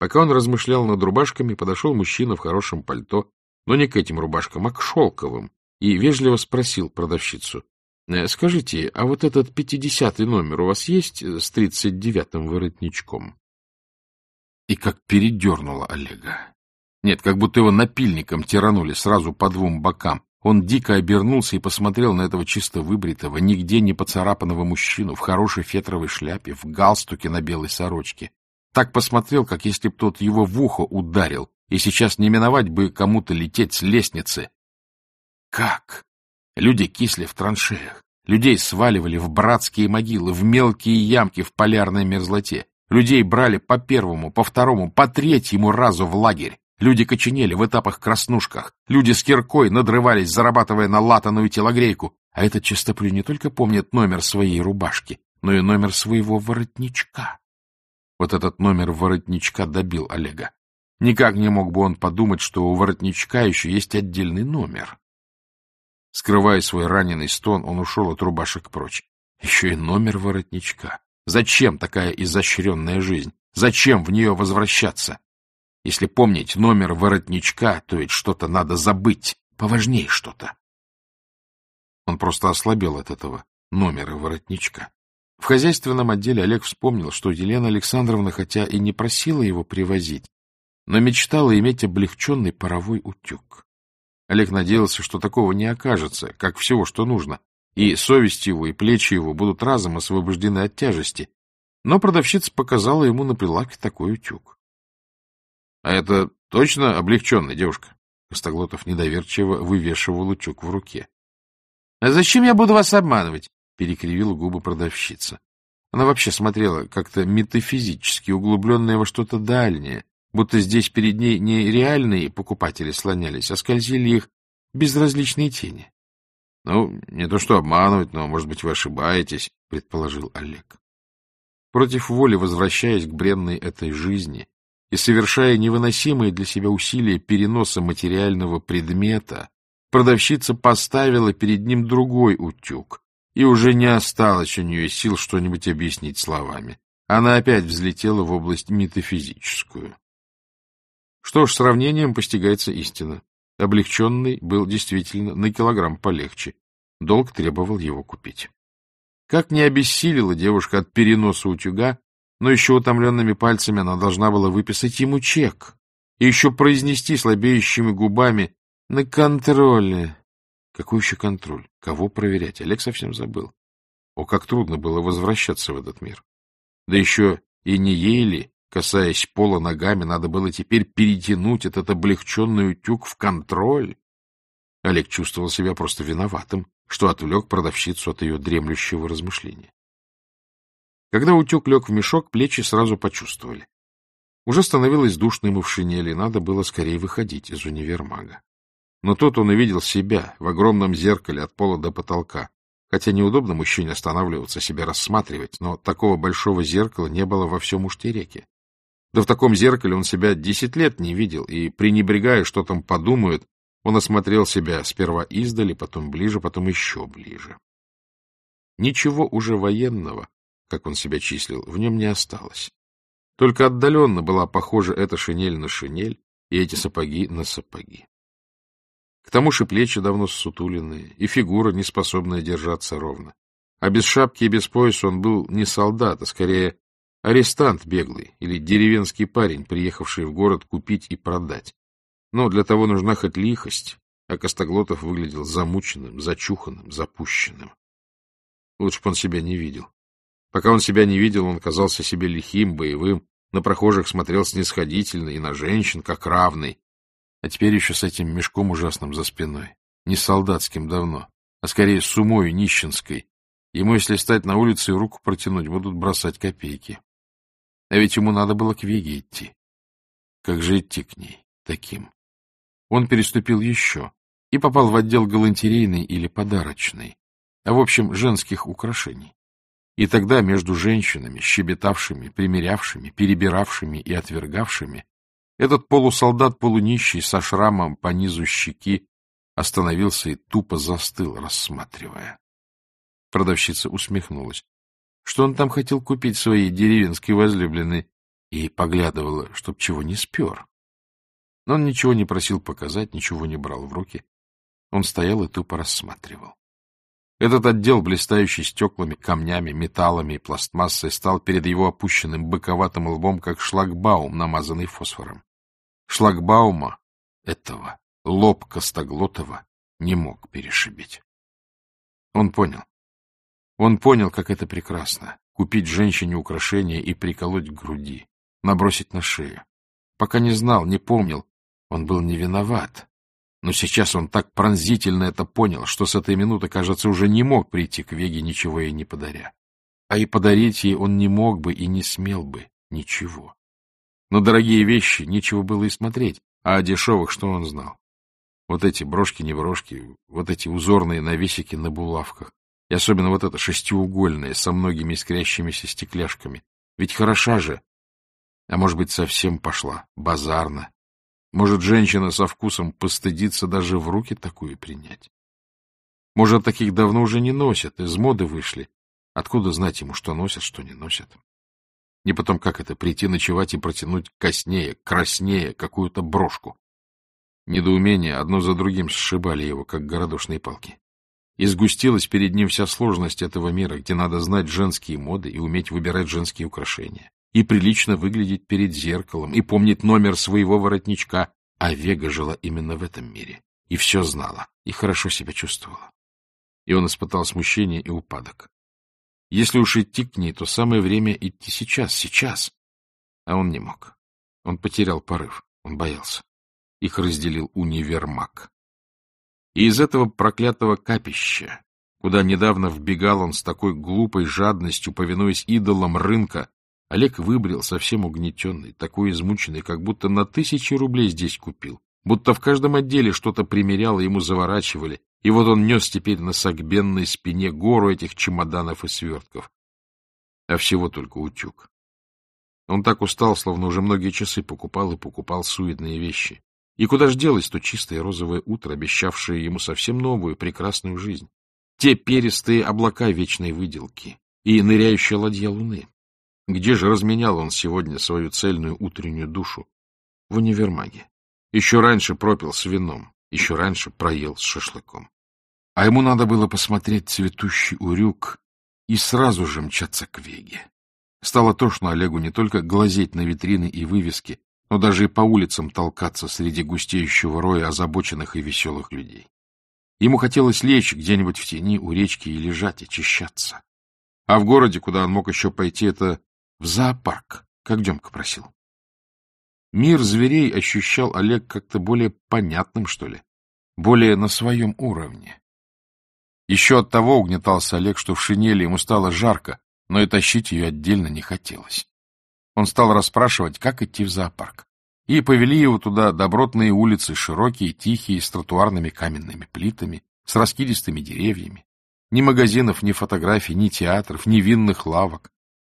Пока он размышлял над рубашками, подошел мужчина в хорошем пальто, но не к этим рубашкам, а к шелковым, и вежливо спросил продавщицу. «Э, — Скажите, а вот этот пятидесятый номер у вас есть с тридцать девятым воротничком? И как передернуло Олега. Нет, как будто его напильником тиранули сразу по двум бокам. Он дико обернулся и посмотрел на этого чисто выбритого, нигде не поцарапанного мужчину в хорошей фетровой шляпе, в галстуке на белой сорочке. Так посмотрел, как если б тот его в ухо ударил, и сейчас не миновать бы кому-то лететь с лестницы. Как? Люди кисли в траншеях, людей сваливали в братские могилы, в мелкие ямки в полярной мерзлоте, людей брали по первому, по второму, по третьему разу в лагерь. Люди коченели в этапах-краснушках, люди с киркой надрывались, зарабатывая на латаную телогрейку, а этот чистоплю не только помнит номер своей рубашки, но и номер своего воротничка. Вот этот номер воротничка добил Олега. Никак не мог бы он подумать, что у воротничка еще есть отдельный номер. Скрывая свой раненый стон, он ушел от рубашек прочь. Еще и номер воротничка. Зачем такая изощренная жизнь? Зачем в нее возвращаться? Если помнить номер воротничка, то ведь что-то надо забыть, поважнее что-то. Он просто ослабел от этого номера воротничка. В хозяйственном отделе Олег вспомнил, что Елена Александровна, хотя и не просила его привозить, но мечтала иметь облегченный паровой утюг. Олег надеялся, что такого не окажется, как всего, что нужно, и совесть его, и плечи его будут разом освобождены от тяжести. Но продавщица показала ему на прилавке такой утюг. — А это точно облегченный, девушка? Костоглотов недоверчиво вывешивал утюг в руке. — А зачем я буду вас обманывать? — перекривила губы продавщица. Она вообще смотрела как-то метафизически, углубленная во что-то дальнее, будто здесь перед ней не реальные покупатели слонялись, а скользили их безразличные тени. — Ну, не то что обманывать, но, может быть, вы ошибаетесь, — предположил Олег. Против воли, возвращаясь к бренной этой жизни и совершая невыносимые для себя усилия переноса материального предмета, продавщица поставила перед ним другой утюг, и уже не осталось у нее сил что-нибудь объяснить словами. Она опять взлетела в область метафизическую. Что ж, сравнением постигается истина. Облегченный был действительно на килограмм полегче. Долг требовал его купить. Как не обессилила девушка от переноса утюга, но еще утомленными пальцами она должна была выписать ему чек и еще произнести слабеющими губами «на контроле». Какой еще контроль? Кого проверять? Олег совсем забыл. О, как трудно было возвращаться в этот мир. Да еще и не ей ли Касаясь пола ногами, надо было теперь перетянуть этот облегченный утюг в контроль. Олег чувствовал себя просто виноватым, что отвлек продавщицу от ее дремлющего размышления. Когда утюг лег в мешок, плечи сразу почувствовали. Уже становилось душно ему в шинели, надо было скорее выходить из универмага. Но тут он увидел себя в огромном зеркале от пола до потолка. Хотя неудобно мужчине останавливаться, себя рассматривать, но такого большого зеркала не было во всем Уштереке. Да в таком зеркале он себя десять лет не видел, и, пренебрегая, что там подумают, он осмотрел себя сперва издали, потом ближе, потом еще ближе. Ничего уже военного, как он себя числил, в нем не осталось. Только отдаленно была похожа эта шинель на шинель, и эти сапоги на сапоги. К тому же плечи давно ссутуленные, и фигура, не способная держаться ровно. А без шапки и без пояса он был не солдат, а скорее арестант беглый или деревенский парень, приехавший в город купить и продать. Но для того нужна хоть лихость, а Костоглотов выглядел замученным, зачуханным, запущенным. Лучше бы он себя не видел. Пока он себя не видел, он казался себе лихим, боевым, на прохожих смотрел снисходительно и на женщин, как равный. А теперь еще с этим мешком ужасным за спиной. Не солдатским давно, а скорее с умой нищенской. Ему, если стать на улице и руку протянуть, будут бросать копейки. А ведь ему надо было к Веге идти. Как же идти к ней таким? Он переступил еще и попал в отдел галантерейный или подарочный, а в общем женских украшений. И тогда между женщинами, щебетавшими, примерявшими, перебиравшими и отвергавшими, этот полусолдат-полунищий со шрамом по низу щеки остановился и тупо застыл, рассматривая. Продавщица усмехнулась. Что он там хотел купить своей деревенской возлюбленной? И поглядывала, чтоб чего не спер. Но он ничего не просил показать, ничего не брал в руки. Он стоял и тупо рассматривал. Этот отдел, блистающий стеклами, камнями, металлами и пластмассой, стал перед его опущенным быковатым лбом, как шлагбаум, намазанный фосфором. Шлагбаума этого лоб Костоглотова не мог перешибить. Он понял. Он понял, как это прекрасно — купить женщине украшения и приколоть к груди, набросить на шею. Пока не знал, не помнил, он был не виноват. Но сейчас он так пронзительно это понял, что с этой минуты, кажется, уже не мог прийти к Веге, ничего ей не подаря. А и подарить ей он не мог бы и не смел бы ничего. Но дорогие вещи нечего было и смотреть, а о дешевых что он знал? Вот эти брошки-не брошки, вот эти узорные навесики на булавках, и особенно вот это шестиугольное со многими искрящимися стекляшками. Ведь хороша же, а может быть, совсем пошла, базарно, может, женщина со вкусом постыдится даже в руки такую принять? Может, таких давно уже не носят, из моды вышли. Откуда знать ему, что носят, что не носят? И потом, как это, прийти ночевать и протянуть коснее, краснее какую-то брошку? Недоумение одно за другим сшибали его, как городошные палки. И сгустилась перед ним вся сложность этого мира, где надо знать женские моды и уметь выбирать женские украшения и прилично выглядеть перед зеркалом, и помнить номер своего воротничка, а Вега жила именно в этом мире, и все знала, и хорошо себя чувствовала. И он испытал смущение и упадок. Если уж идти к ней, то самое время идти сейчас, сейчас. А он не мог. Он потерял порыв, он боялся. Их разделил универмаг. И из этого проклятого капища, куда недавно вбегал он с такой глупой жадностью, повинуясь идолам рынка, Олег выбрел совсем угнетенный, такой измученный, как будто на тысячи рублей здесь купил. Будто в каждом отделе что-то примеряло, ему заворачивали, и вот он нес теперь на согбенной спине гору этих чемоданов и свертков. А всего только утюг. Он так устал, словно уже многие часы покупал и покупал суетные вещи. И куда ж делось то чистое розовое утро, обещавшее ему совсем новую, прекрасную жизнь? Те перистые облака вечной выделки и ныряющая ладья луны. Где же разменял он сегодня свою цельную утреннюю душу? В универмаге. Еще раньше пропил с вином, еще раньше проел с шашлыком. А ему надо было посмотреть цветущий урюк и сразу же мчаться к Веге. Стало тошно Олегу не только глазеть на витрины и вывески, но даже и по улицам толкаться среди густеющего роя озабоченных и веселых людей. Ему хотелось лечь где-нибудь в тени у речки и лежать, очищаться. А в городе, куда он мог еще пойти, это в зоопарк, как Демка просил. Мир зверей ощущал Олег как-то более понятным, что ли, более на своем уровне. Еще от того угнетался Олег, что в шинели ему стало жарко, но и тащить ее отдельно не хотелось. Он стал расспрашивать, как идти в зоопарк. И повели его туда добротные улицы, широкие, тихие, с тротуарными каменными плитами, с раскидистыми деревьями. Ни магазинов, ни фотографий, ни театров, ни винных лавок.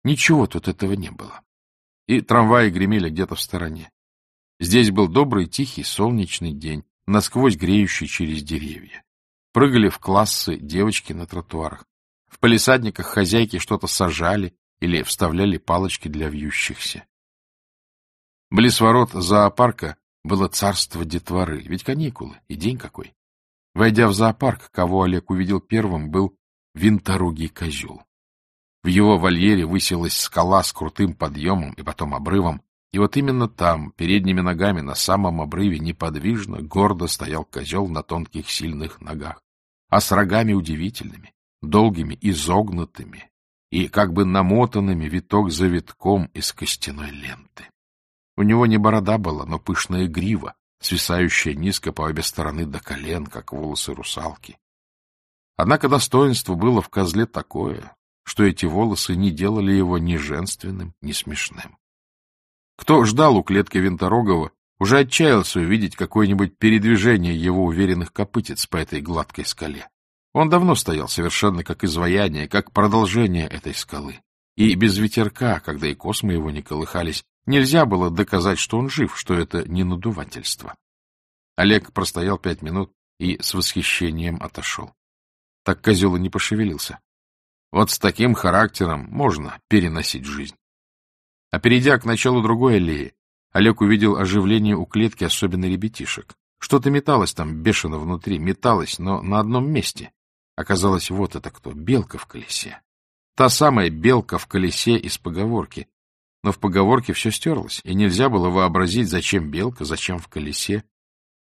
Ничего тут этого не было. И трамваи гремели где-то в стороне. Здесь был добрый, тихий, солнечный день, насквозь греющий через деревья. Прыгали в классы девочки на тротуарах. В палисадниках хозяйки что-то сажали или вставляли палочки для вьющихся. Близ ворот зоопарка было царство детворы, ведь каникулы, и день какой. Войдя в зоопарк, кого Олег увидел первым, был винторогий козел. В его вольере высилась скала с крутым подъемом и потом обрывом, и вот именно там, передними ногами на самом обрыве, неподвижно, гордо стоял козел на тонких сильных ногах, а с рогами удивительными, долгими, изогнутыми и как бы намотанными виток за витком из костяной ленты. У него не борода была, но пышная грива, свисающая низко по обе стороны до колен, как волосы русалки. Однако достоинство было в козле такое, что эти волосы не делали его ни женственным, ни смешным. Кто ждал у клетки Винторогова, уже отчаялся увидеть какое-нибудь передвижение его уверенных копытец по этой гладкой скале. Он давно стоял совершенно как изваяние, как продолжение этой скалы. И без ветерка, когда и космы его не колыхались, нельзя было доказать, что он жив, что это не надувательство. Олег простоял пять минут и с восхищением отошел. Так козел и не пошевелился. Вот с таким характером можно переносить жизнь. А перейдя к началу другой аллеи, Олег увидел оживление у клетки, особенно ребятишек. Что-то металось там бешено внутри, металось, но на одном месте. Оказалось, вот это кто, белка в колесе. Та самая белка в колесе из поговорки. Но в поговорке все стерлось, и нельзя было вообразить, зачем белка, зачем в колесе.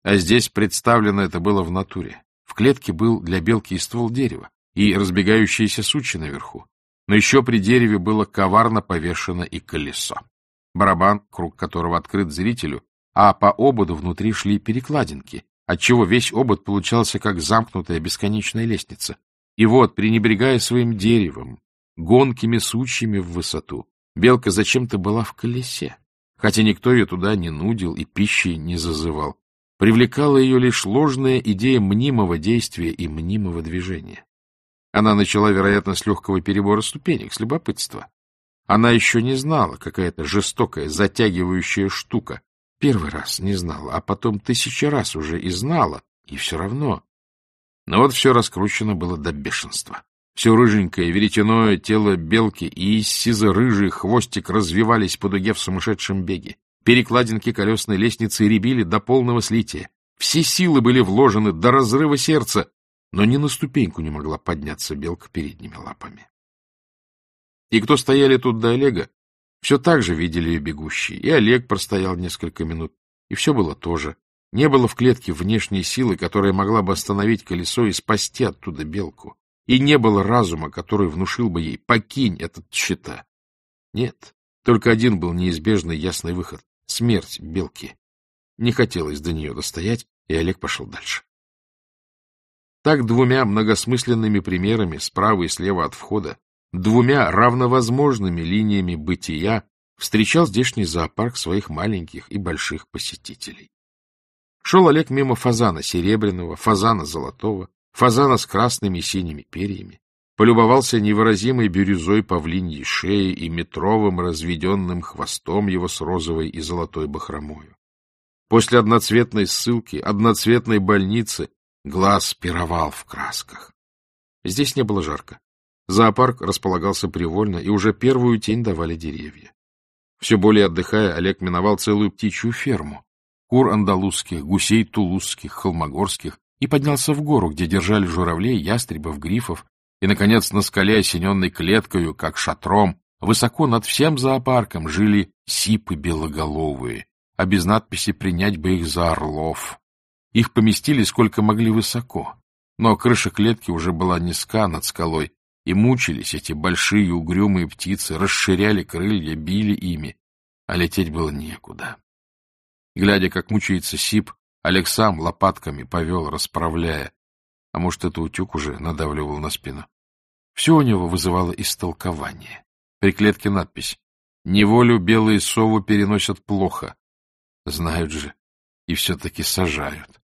А здесь представлено это было в натуре. В клетке был для белки и ствол дерева, и разбегающиеся сучи наверху но еще при дереве было коварно повешено и колесо. Барабан, круг которого открыт зрителю, а по ободу внутри шли перекладинки, отчего весь обод получался как замкнутая бесконечная лестница. И вот, пренебрегая своим деревом, гонкими сучьями в высоту, белка зачем-то была в колесе, хотя никто ее туда не нудил и пищей не зазывал. Привлекала ее лишь ложная идея мнимого действия и мнимого движения. Она начала, вероятно, с легкого перебора ступенек, с любопытства. Она еще не знала, какая это жестокая, затягивающая штука. Первый раз не знала, а потом тысячи раз уже и знала, и все равно. Но вот все раскручено было до бешенства. Все рыженькое, веретеное тело белки и сизо-рыжий хвостик развивались по дуге в сумасшедшем беге. Перекладинки колесной лестницы ребили до полного слития. Все силы были вложены до разрыва сердца, но ни на ступеньку не могла подняться белка передними лапами. И кто стояли тут до Олега, все так же видели ее бегущие. И Олег простоял несколько минут, и все было то же. Не было в клетке внешней силы, которая могла бы остановить колесо и спасти оттуда белку. И не было разума, который внушил бы ей «покинь этот щита». Нет, только один был неизбежный ясный выход — смерть белки. Не хотелось до нее достоять, и Олег пошел дальше. Так двумя многосмысленными примерами справа и слева от входа, двумя равновозможными линиями бытия встречал здешний зоопарк своих маленьких и больших посетителей. Шел Олег мимо фазана серебряного, фазана золотого, фазана с красными и синими перьями, полюбовался невыразимой бирюзой павлиньей шеи и метровым разведенным хвостом его с розовой и золотой бахромою. После одноцветной ссылки, одноцветной больницы Глаз пировал в красках. Здесь не было жарко. Зоопарк располагался привольно, и уже первую тень давали деревья. Все более отдыхая, Олег миновал целую птичью ферму. Кур андалузских, гусей тулузских, холмогорских, и поднялся в гору, где держали журавлей, ястребов, грифов, и, наконец, на скале, осененной клеткою, как шатром, высоко над всем зоопарком жили сипы белоголовые, а без надписи принять бы их за орлов. Их поместили сколько могли высоко, но крыша клетки уже была низка над скалой, и мучились эти большие угрюмые птицы, расширяли крылья, били ими, а лететь было некуда. Глядя, как мучается сип, Олег сам лопатками повел, расправляя, а может, это утюг уже надавливал на спину. Все у него вызывало истолкование. При клетке надпись «Неволю белые сову переносят плохо». Знают же, и все-таки сажают.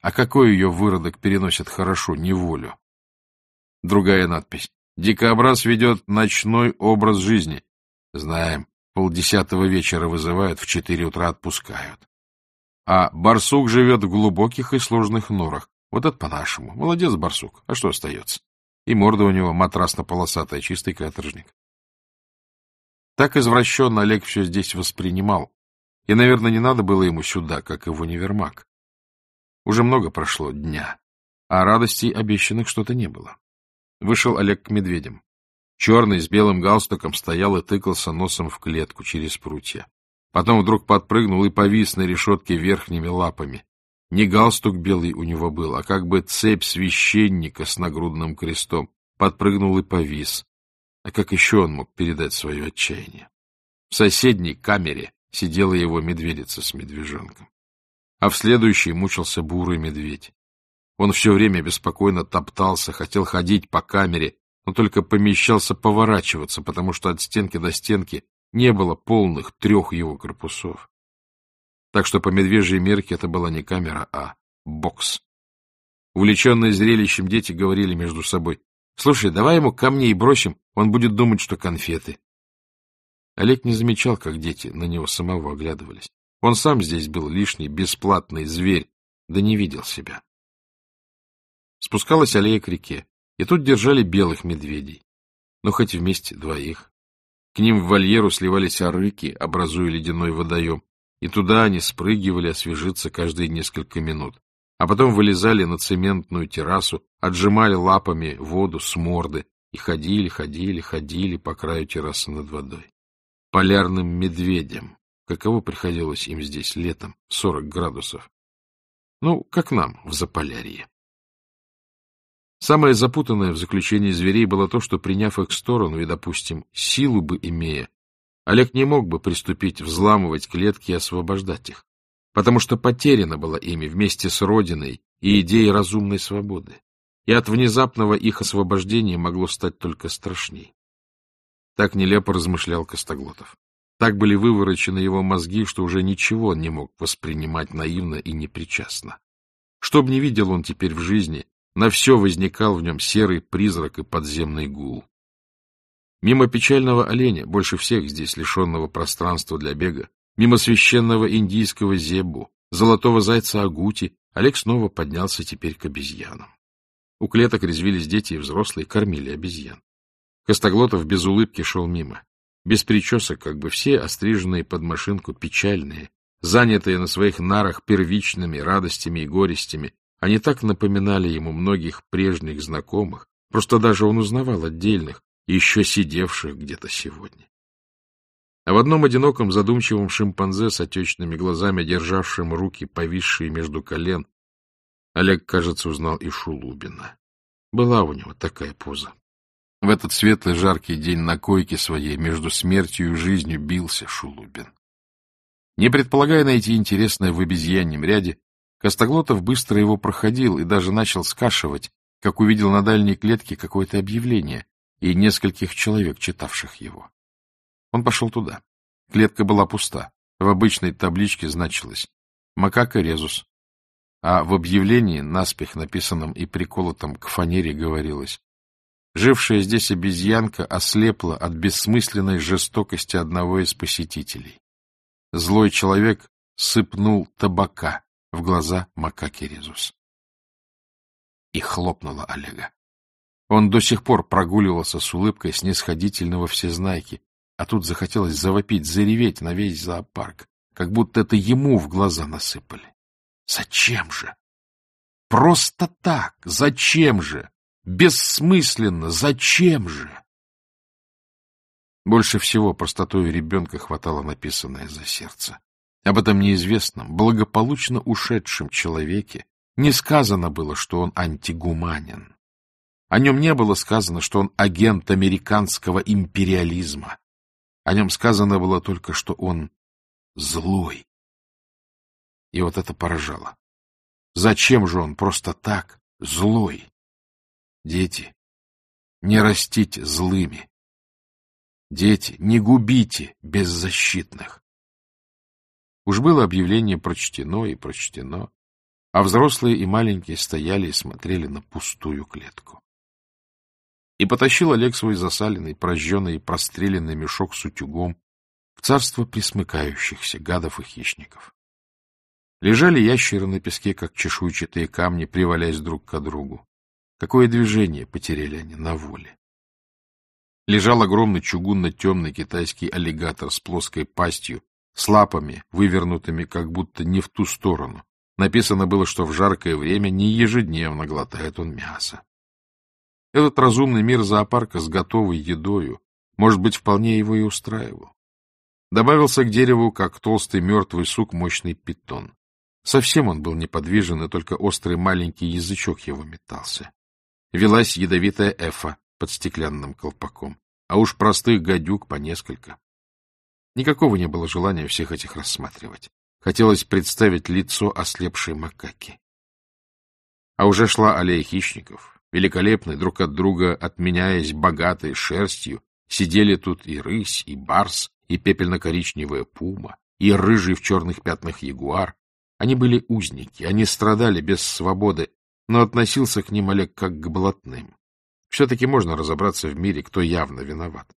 А какой ее выродок переносит хорошо неволю? Другая надпись. Дикобраз ведет ночной образ жизни. Знаем, полдесятого вечера вызывают, в четыре утра отпускают. А барсук живет в глубоких и сложных норах. Вот это по-нашему. Молодец, барсук. А что остается? И морда у него матрасно-полосатая, чистый каторжник. Так извращенно Олег все здесь воспринимал, И, наверное, не надо было ему сюда, как и в универмаг. Уже много прошло дня, а радостей обещанных что-то не было. Вышел Олег к медведям. Черный с белым галстуком стоял и тыкался носом в клетку через прутья. Потом вдруг подпрыгнул и повис на решетке верхними лапами. Не галстук белый у него был, а как бы цепь священника с нагрудным крестом. Подпрыгнул и повис. А как еще он мог передать свое отчаяние? В соседней камере сидела его медведица с медвежонком. А в следующей мучился бурый медведь. Он все время беспокойно топтался, хотел ходить по камере, но только помещался поворачиваться, потому что от стенки до стенки не было полных трех его корпусов. Так что по медвежьей мерке это была не камера, а бокс. Увлеченные зрелищем дети говорили между собой, «Слушай, давай ему камни и бросим, он будет думать, что конфеты». Олег не замечал, как дети на него самого оглядывались. Он сам здесь был лишний, бесплатный зверь, да не видел себя. Спускалась аллея к реке, и тут держали белых медведей. Но хоть вместе двоих. К ним в вольеру сливались орыки, образуя ледяной водоем, и туда они спрыгивали освежиться каждые несколько минут, а потом вылезали на цементную террасу, отжимали лапами воду с морды и ходили, ходили, ходили по краю террасы над водой. Полярным медведям, каково приходилось им здесь летом, 40 градусов. Ну, как нам в Заполярье. Самое запутанное в заключении зверей было то, что, приняв их сторону и, допустим, силу бы имея, Олег не мог бы приступить взламывать клетки и освобождать их, потому что потеряна была ими вместе с Родиной и идеей разумной свободы, и от внезапного их освобождения могло стать только страшней. Так нелепо размышлял Костоглотов. Так были выворочены его мозги, что уже ничего не мог воспринимать наивно и непричастно. Что бы не видел он теперь в жизни, на все возникал в нем серый призрак и подземный гул. Мимо печального оленя, больше всех здесь лишенного пространства для бега, мимо священного индийского зебу, золотого зайца агути, Олег снова поднялся теперь к обезьянам. У клеток резвились дети и взрослые, кормили обезьян. Костоглотов без улыбки шел мимо. Без причесок, как бы все, остриженные под машинку, печальные, занятые на своих нарах первичными радостями и горестями, они так напоминали ему многих прежних знакомых, просто даже он узнавал отдельных, еще сидевших где-то сегодня. А в одном одиноком задумчивом шимпанзе с отечными глазами, державшим руки, повисшие между колен, Олег, кажется, узнал и Шулубина. Была у него такая поза. В этот светлый жаркий день на койке своей между смертью и жизнью бился Шулубин. Не предполагая найти интересное в обезьяньем ряде, Костоглотов быстро его проходил и даже начал скашивать, как увидел на дальней клетке какое-то объявление и нескольких человек, читавших его. Он пошел туда. Клетка была пуста. В обычной табличке значилось «Макака резус». А в объявлении, наспех написанном и приколотом к фанере, говорилось «Жившая здесь обезьянка ослепла от бессмысленной жестокости одного из посетителей. Злой человек сыпнул табака в глаза макаки Резус. И хлопнула Олега. Он до сих пор прогуливался с улыбкой снисходительного всезнайки, а тут захотелось завопить, зареветь на весь зоопарк, как будто это ему в глаза насыпали. Зачем же? Просто так, зачем же? Бессмысленно, зачем же? Больше всего простотой ребенка хватало написанное за сердце. Об этом неизвестном, благополучно ушедшем человеке не сказано было, что он антигуманин. О нем не было сказано, что он агент американского империализма. О нем сказано было только, что он злой. И вот это поражало. Зачем же он просто так злой? Дети, не растите злыми. Дети, не губите беззащитных. Уж было объявление прочтено и прочтено, а взрослые и маленькие стояли и смотрели на пустую клетку. И потащил Олег свой засаленный, прожженный и простреленный мешок с утюгом в царство присмыкающихся гадов и хищников. Лежали ящеры на песке, как чешуйчатые камни, привалясь друг к другу. Какое движение потеряли они на воле. Лежал огромный чугунно-темный китайский аллигатор с плоской пастью, с лапами, вывернутыми как будто не в ту сторону. Написано было, что в жаркое время не ежедневно глотает он мясо. Этот разумный мир зоопарка с готовой едою, может быть, вполне его и устраивал. Добавился к дереву, как толстый мертвый сук, мощный питон. Совсем он был неподвижен, и только острый маленький язычок его метался. Велась ядовитая эфа под стеклянным колпаком, а уж простых гадюк по несколько. Никакого не было желания всех этих рассматривать. Хотелось представить лицо ослепшей макаки. А уже шла аллея хищников, великолепные друг от друга, отменяясь богатой шерстью, сидели тут и рысь, и барс, и пепельно-коричневая пума, и рыжий в черных пятнах ягуар. Они были узники, они страдали без свободы, но относился к ним Олег как к блатным. Все-таки можно разобраться в мире, кто явно виноват.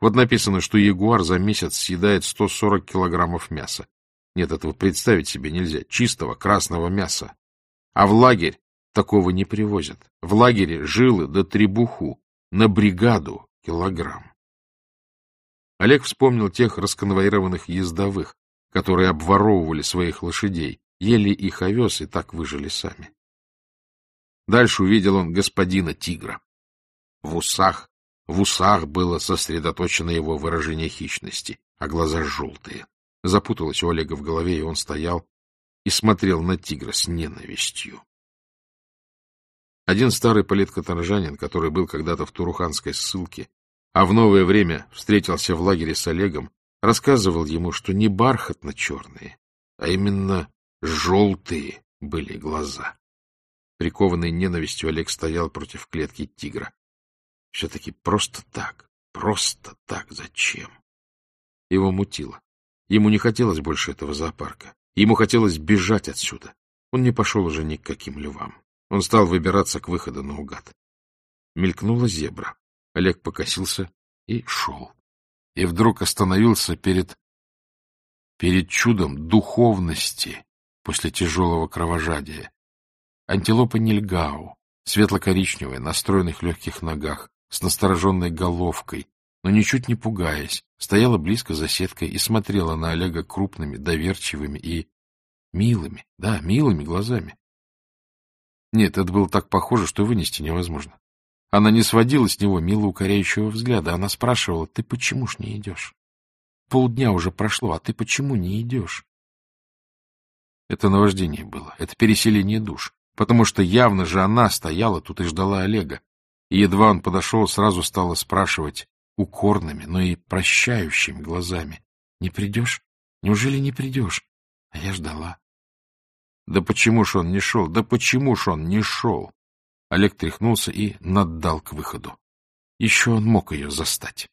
Вот написано, что ягуар за месяц съедает 140 килограммов мяса. Нет, этого представить себе нельзя. Чистого красного мяса. А в лагерь такого не привозят. В лагере жилы до да требуху, на бригаду килограмм. Олег вспомнил тех расконвоированных ездовых, которые обворовывали своих лошадей, ели их овес и так выжили сами. Дальше увидел он господина тигра. В усах, в усах было сосредоточено его выражение хищности, а глаза желтые. Запуталось у Олега в голове, и он стоял и смотрел на тигра с ненавистью. Один старый политкоторжанин, который был когда-то в Туруханской ссылке, а в новое время встретился в лагере с Олегом, рассказывал ему, что не бархатно-черные, а именно желтые были глаза. Прикованный ненавистью Олег стоял против клетки тигра. Все-таки просто так, просто так зачем? Его мутило. Ему не хотелось больше этого зоопарка. Ему хотелось бежать отсюда. Он не пошел уже ни к каким львам. Он стал выбираться к выходу наугад. Мелькнула зебра. Олег покосился и шел. И вдруг остановился перед... перед чудом духовности после тяжелого кровожадия. Антилопа Нильгау, светло-коричневая, на стройных легких ногах, с настороженной головкой, но ничуть не пугаясь, стояла близко за сеткой и смотрела на Олега крупными, доверчивыми и милыми, да, милыми глазами. Нет, это было так похоже, что вынести невозможно. Она не сводила с него мило укоряющего взгляда. Она спрашивала, ты почему ж не идешь? Полдня уже прошло, а ты почему не идешь? Это наваждение было, это переселение душ, потому что явно же она стояла тут и ждала Олега. И едва он подошел, сразу стала спрашивать укорными, но и прощающими глазами. — Не придешь? Неужели не придешь? А я ждала. Да почему ж он не шел? Да почему ж он не шел? Олег тряхнулся и наддал к выходу. Еще он мог ее застать.